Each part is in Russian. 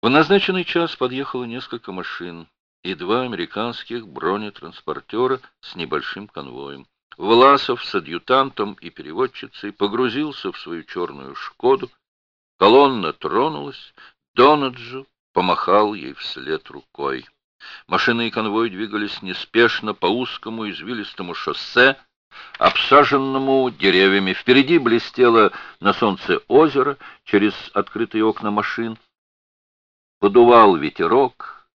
В назначенный час подъехало несколько машин и два американских бронетранспортера с небольшим конвоем. Власов с адъютантом и переводчицей погрузился в свою черную «Шкоду». Колонна тронулась, Донаджу помахал ей вслед рукой. Машины и конвой двигались неспешно по узкому извилистому шоссе, обсаженному деревьями. Впереди блестело на солнце озеро через открытые окна машин. Подувал ветерок.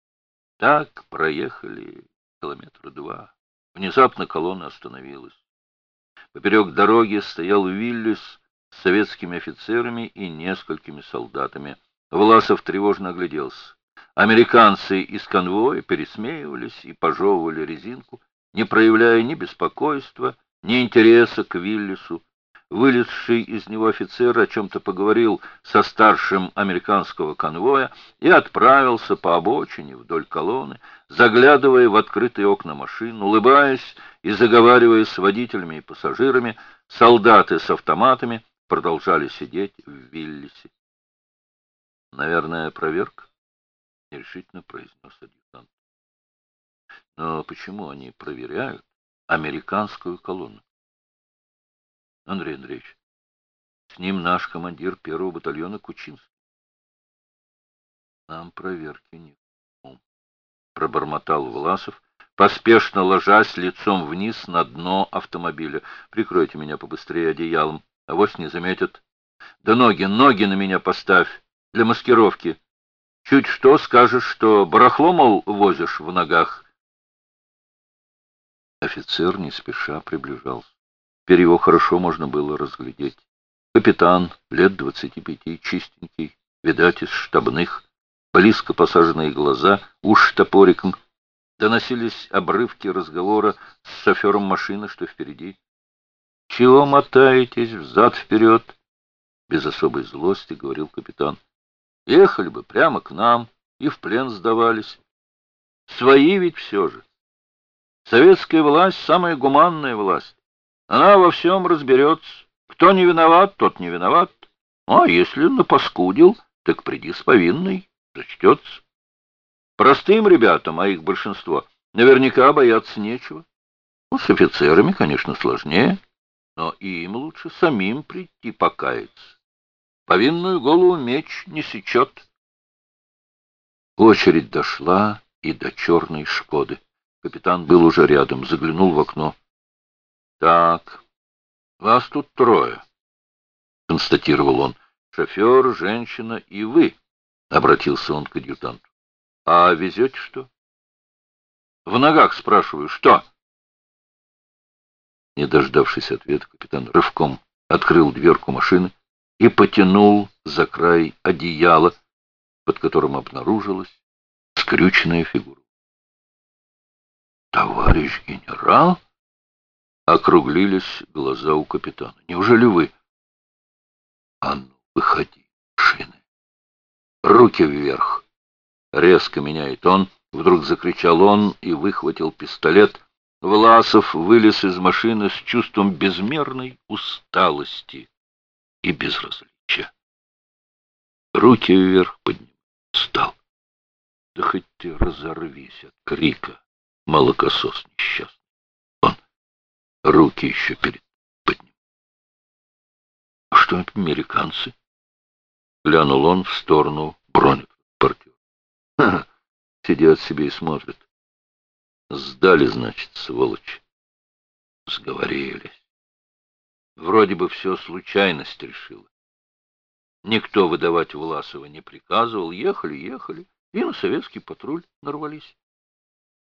Так проехали километра два. Внезапно колонна остановилась. Поперек дороги стоял Виллис с советскими офицерами и несколькими солдатами. Власов тревожно огляделся. Американцы из конвоя пересмеивались и пожевывали резинку, не проявляя ни беспокойства, ни интереса к Виллису. Вылезший из него офицер о чем-то поговорил со старшим американского конвоя и отправился по обочине вдоль колонны, заглядывая в открытые окна машин, улыбаясь и заговаривая с водителями и пассажирами, солдаты с автоматами продолжали сидеть в Виллисе. «Наверное, проверка?» — нерешительно произнес адъютант. «Но почему они проверяют американскую колонну?» Андрей Андреевич, с ним наш командир первого батальона Кучинский. Нам проверки не пробормотал Власов, поспешно ложась лицом вниз на дно автомобиля. Прикройте меня побыстрее одеялом, а авось не заметят. Да ноги, ноги на меня поставь, для маскировки. Чуть что скажешь, что барахло, мол, возишь в ногах. Офицер не спеша приближался. Теперь его хорошо можно было разглядеть. Капитан, лет двадцати пяти, чистенький, видать, из штабных, близко посаженные глаза, уж топориком. Доносились обрывки разговора с шофером машины, что впереди. «Чего мотаетесь взад-вперед?» Без особой злости говорил капитан. «Ехали бы прямо к нам и в плен сдавались. Свои ведь все же. Советская власть — самая гуманная власть. Она во всем разберется. Кто не виноват, тот не виноват. А если напаскудил, так приди с повинной, зачтется. Простым ребятам, а их большинство, наверняка бояться нечего. Ну, с офицерами, конечно, сложнее, но и им лучше самим прийти покаяться. Повинную голову меч не сечет. Очередь дошла и до черной «Шкоды». Капитан был уже рядом, заглянул в окно. Так, вас тут трое, констатировал он. Шофер, женщина и вы, обратился он к адъютанту. А везете что? В ногах спрашиваю, что? Не дождавшись ответа, капитан рывком открыл дверку машины и потянул за край одеяла, под которым обнаружилась скрюченная фигура. «Товарищ генерал?» Округлились глаза у капитана. Неужели вы? А ну, выходи, шины. Руки вверх. Резко меняет он. Вдруг закричал он и выхватил пистолет. Власов вылез из машины с чувством безмерной усталости и безразличия. Руки вверх поднял. Встал. Да хоть ты разорвись от крика, молокосос несчастный руки еще перед подним. А что американцы? Глянул он в сторону бронетранспортера. Ха, сидят себе и смотрят. Сдали, значит, сволочь. Сговорились. Вроде бы все случайность решила. Никто выдавать Власова не приказывал. Ехали, ехали, и на советский патруль нарвались.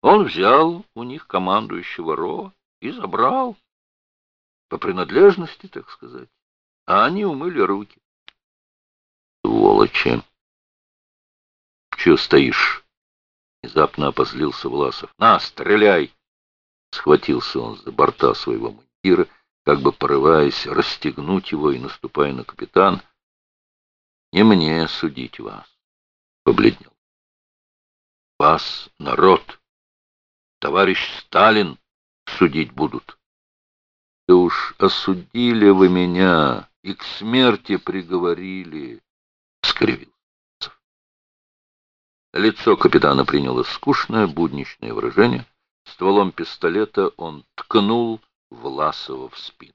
Он взял у них командующего РО, и забрал. По принадлежности, так сказать. А они умыли руки. Сволочи! Чего стоишь? Внезапно опозлился Власов. На, стреляй! Схватился он за борта своего мундира, как бы порываясь расстегнуть его и наступая на капитан. Не мне судить вас, побледнел. Вас, народ, товарищ Сталин, судить будут. Да уж осудили вы меня и к смерти приговорили, — скривился. Лицо капитана приняло скучное будничное выражение. Стволом пистолета он ткнул Власова в спину.